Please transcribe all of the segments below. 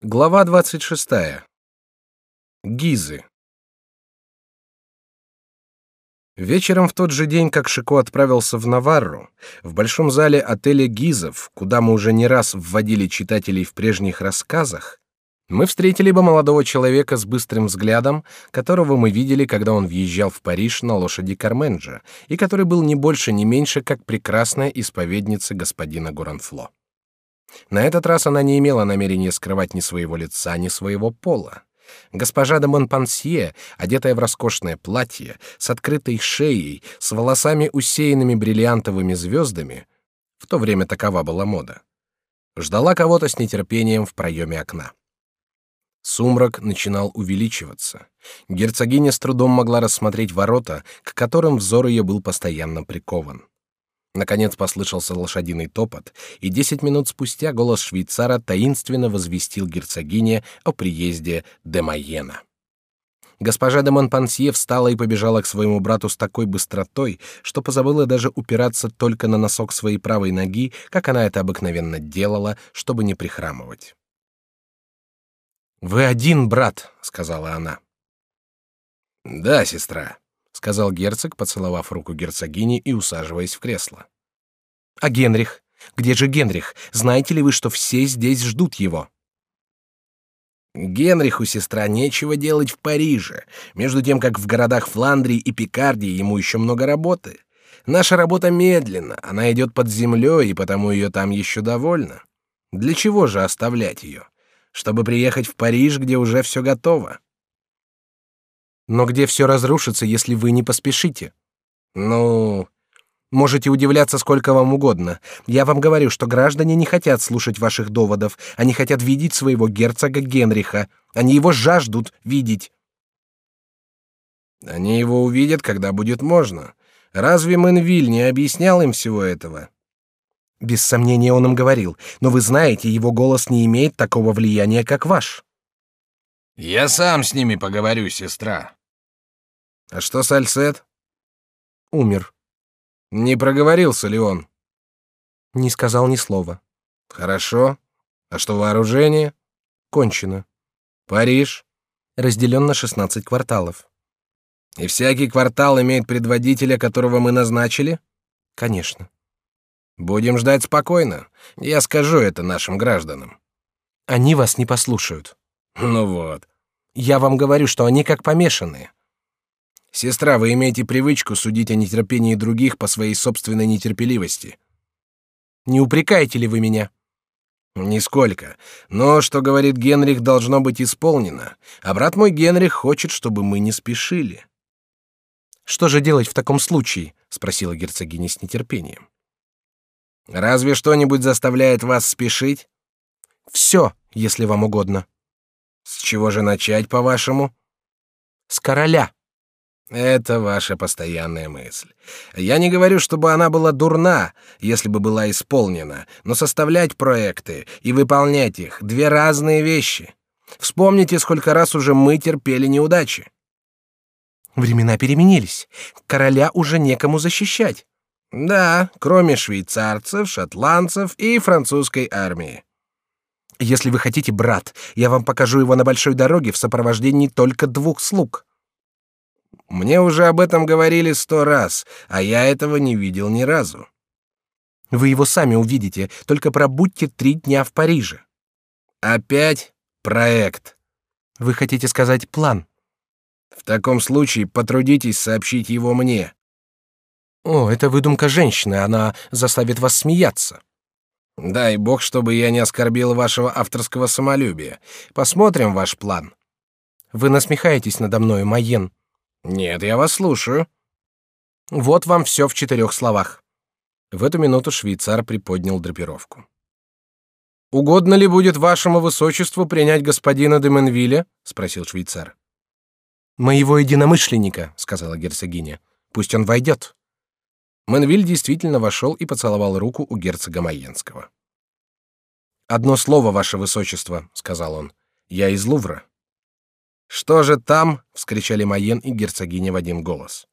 Глава 26. Гизы. Вечером в тот же день, как Шико отправился в Наварру, в большом зале отеля Гизов, куда мы уже не раз вводили читателей в прежних рассказах, мы встретили бы молодого человека с быстрым взглядом, которого мы видели, когда он въезжал в Париж на лошади Карменджа, и который был не больше, не меньше, как прекрасная исповедница господина Гуранфло. На этот раз она не имела намерения скрывать ни своего лица, ни своего пола. Госпожа де Монпансье, одетая в роскошное платье, с открытой шеей, с волосами усеянными бриллиантовыми звездами, в то время такова была мода, ждала кого-то с нетерпением в проеме окна. Сумрак начинал увеличиваться. Герцогиня с трудом могла рассмотреть ворота, к которым взор ее был постоянно прикован. Наконец послышался лошадиный топот, и десять минут спустя голос швейцара таинственно возвестил герцогине о приезде де Майена. Госпожа де Монпансье встала и побежала к своему брату с такой быстротой, что позабыла даже упираться только на носок своей правой ноги, как она это обыкновенно делала, чтобы не прихрамывать. «Вы один, брат», — сказала она. «Да, сестра», сказал герцог, поцеловав руку герцогини и усаживаясь в кресло. А Генрих? Где же Генрих? Знаете ли вы, что все здесь ждут его? Генриху, сестра, нечего делать в Париже, между тем как в городах Фландрии и Пикардии ему еще много работы. Наша работа медленна, она идет под землей, и потому ее там еще довольно. Для чего же оставлять ее? Чтобы приехать в Париж, где уже все готово. Но где все разрушится, если вы не поспешите? Ну, можете удивляться сколько вам угодно. Я вам говорю, что граждане не хотят слушать ваших доводов. Они хотят видеть своего герцога Генриха. Они его жаждут видеть. Они его увидят, когда будет можно. Разве Менвиль не объяснял им всего этого? Без сомнения он им говорил, но вы знаете, его голос не имеет такого влияния, как ваш. Я сам с ними поговорю, сестра. А что с Альсет? Умер. Не проговорился ли он? Не сказал ни слова. Хорошо. А что вооружение? Кончено. Париж разделен на 16 кварталов. И всякий квартал имеет предводителя, которого мы назначили? Конечно. Будем ждать спокойно. Я скажу это нашим гражданам. Они вас не послушают. Ну вот. Я вам говорю, что они как помешанные. Сестра, вы имеете привычку судить о нетерпении других по своей собственной нетерпеливости. Не упрекаете ли вы меня? Нисколько. Но что говорит Генрих, должно быть исполнено. А брат мой Генрих хочет, чтобы мы не спешили. Что же делать в таком случае? спросила герцогиня с нетерпением. Разве что-нибудь заставляет вас спешить? Все, если вам угодно. С чего же начать, по-вашему? С короля. Это ваша постоянная мысль. Я не говорю, чтобы она была дурна, если бы была исполнена, но составлять проекты и выполнять их — две разные вещи. Вспомните, сколько раз уже мы терпели неудачи. Времена переменились. Короля уже некому защищать. Да, кроме швейцарцев, шотландцев и французской армии. Если вы хотите, брат, я вам покажу его на большой дороге в сопровождении только двух слуг. Мне уже об этом говорили сто раз, а я этого не видел ни разу. Вы его сами увидите, только пробудьте три дня в Париже. Опять проект. Вы хотите сказать план? В таком случае потрудитесь сообщить его мне. О, это выдумка женщины, она заставит вас смеяться. Дай бог, чтобы я не оскорбил вашего авторского самолюбия. Посмотрим ваш план. Вы насмехаетесь надо мной, Майен. Нет, я вас слушаю. Вот вам все в четырех словах. В эту минуту швейцар приподнял драпировку. Угодно ли будет вашему высочеству принять господина де Менвилля? спросил швейцар. Моего единомышленника, сказала герцогиня. Пусть он войдет. Менвиль действительно вошел и поцеловал руку у герцога Майенского. Одно слово, ваше высочество, сказал он. Я из Лувра. Что же там? вскричали Майен и герцогиня в один голос.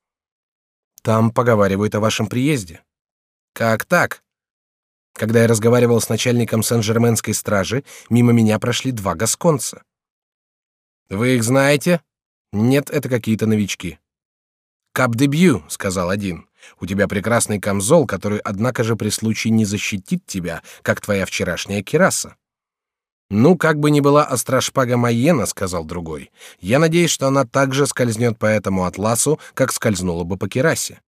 Там поговаривают о вашем приезде. Как так? Когда я разговаривал с начальником Сен-Жерменской стражи, мимо меня прошли два гасконца. Вы их знаете? Нет, это какие-то новички. Кап-дебью, сказал один. У тебя прекрасный камзол, который, однако же, при случае не защитит тебя, как твоя вчерашняя кираса. Ну, как бы ни была остра шпага Майена, сказал другой. Я надеюсь, что она также скользнет по этому атласу, как скользнула бы по кирасе.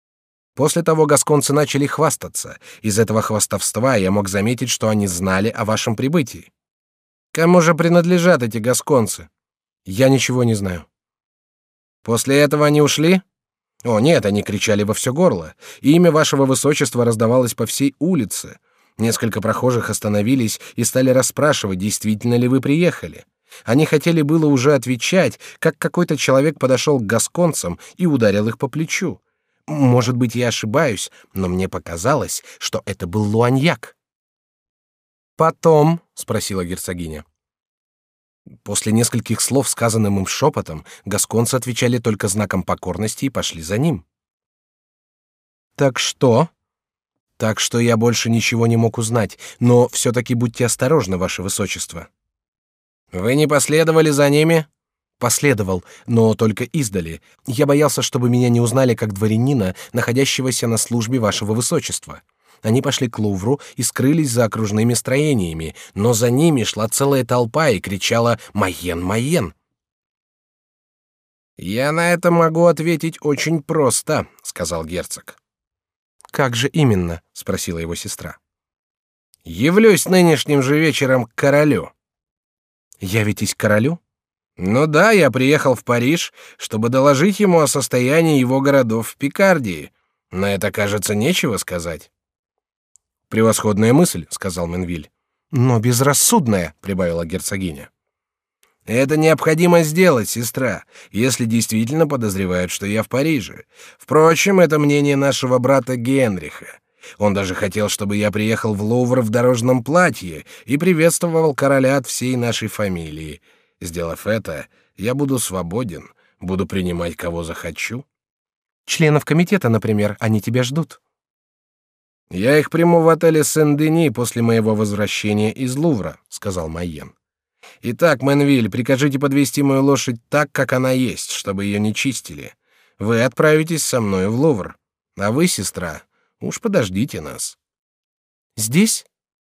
После того гасконцы начали хвастаться. Из этого хвастовства я мог заметить, что они знали о вашем прибытии. Кому же принадлежат эти гасконцы? Я ничего не знаю. После этого они ушли? О, нет, они кричали во все горло. И имя вашего высочества раздавалось по всей улице. Несколько прохожих остановились и стали расспрашивать, действительно ли вы приехали. Они хотели было уже отвечать, как какой-то человек подошел к гасконцам и ударил их по плечу. Может быть, я ошибаюсь, но мне показалось, что это был Луаньяк. Потом, спросила герцогиня. После нескольких слов, сказанным им шепотом, гасконцы отвечали только знаком покорности и пошли за ним. Так что? Так что я больше ничего не мог узнать, но все-таки будьте осторожны, ваше высочество. Вы не последовали за ними? Последовал, но только издали. Я боялся, чтобы меня не узнали как дворянина, находящегося на службе вашего высочества. Они пошли к Лувру и скрылись за окружными строениями, но за ними шла целая толпа и кричала «Майен, Майен!». «Я на это могу ответить очень просто», — сказал герцог. «Как же именно?» — спросила его сестра. «Явлюсь нынешним же вечером к королю». «Явитесь к королю?» «Ну да, я приехал в Париж, чтобы доложить ему о состоянии его городов в Пикардии. На это, кажется, нечего сказать». Превосходная мысль, сказал Менвиль. Но безрассудная, прибавила герцогиня. Это необходимо сделать, сестра, если действительно подозревают, что я в Париже. Впрочем, это мнение нашего брата Генриха. Он даже хотел, чтобы я приехал в Лувр в дорожном платье и приветствовал короля от всей нашей фамилии. Сделав это, я буду свободен, буду принимать кого захочу. Членов комитета, например, они тебя ждут. Я их приму в отеле Сен-Дени после моего возвращения из Лувра, сказал Майен. Итак, Менвиль, прикажите подвести мою лошадь так, как она есть, чтобы ее не чистили. Вы отправитесь со мной в Лувр, а вы, сестра, уж подождите нас. Здесь?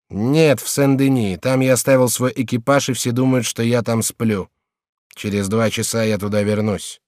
Нет, в Сен-Дени. Там я оставил свой экипаж, и все думают, что я там сплю. Через два часа я туда вернусь.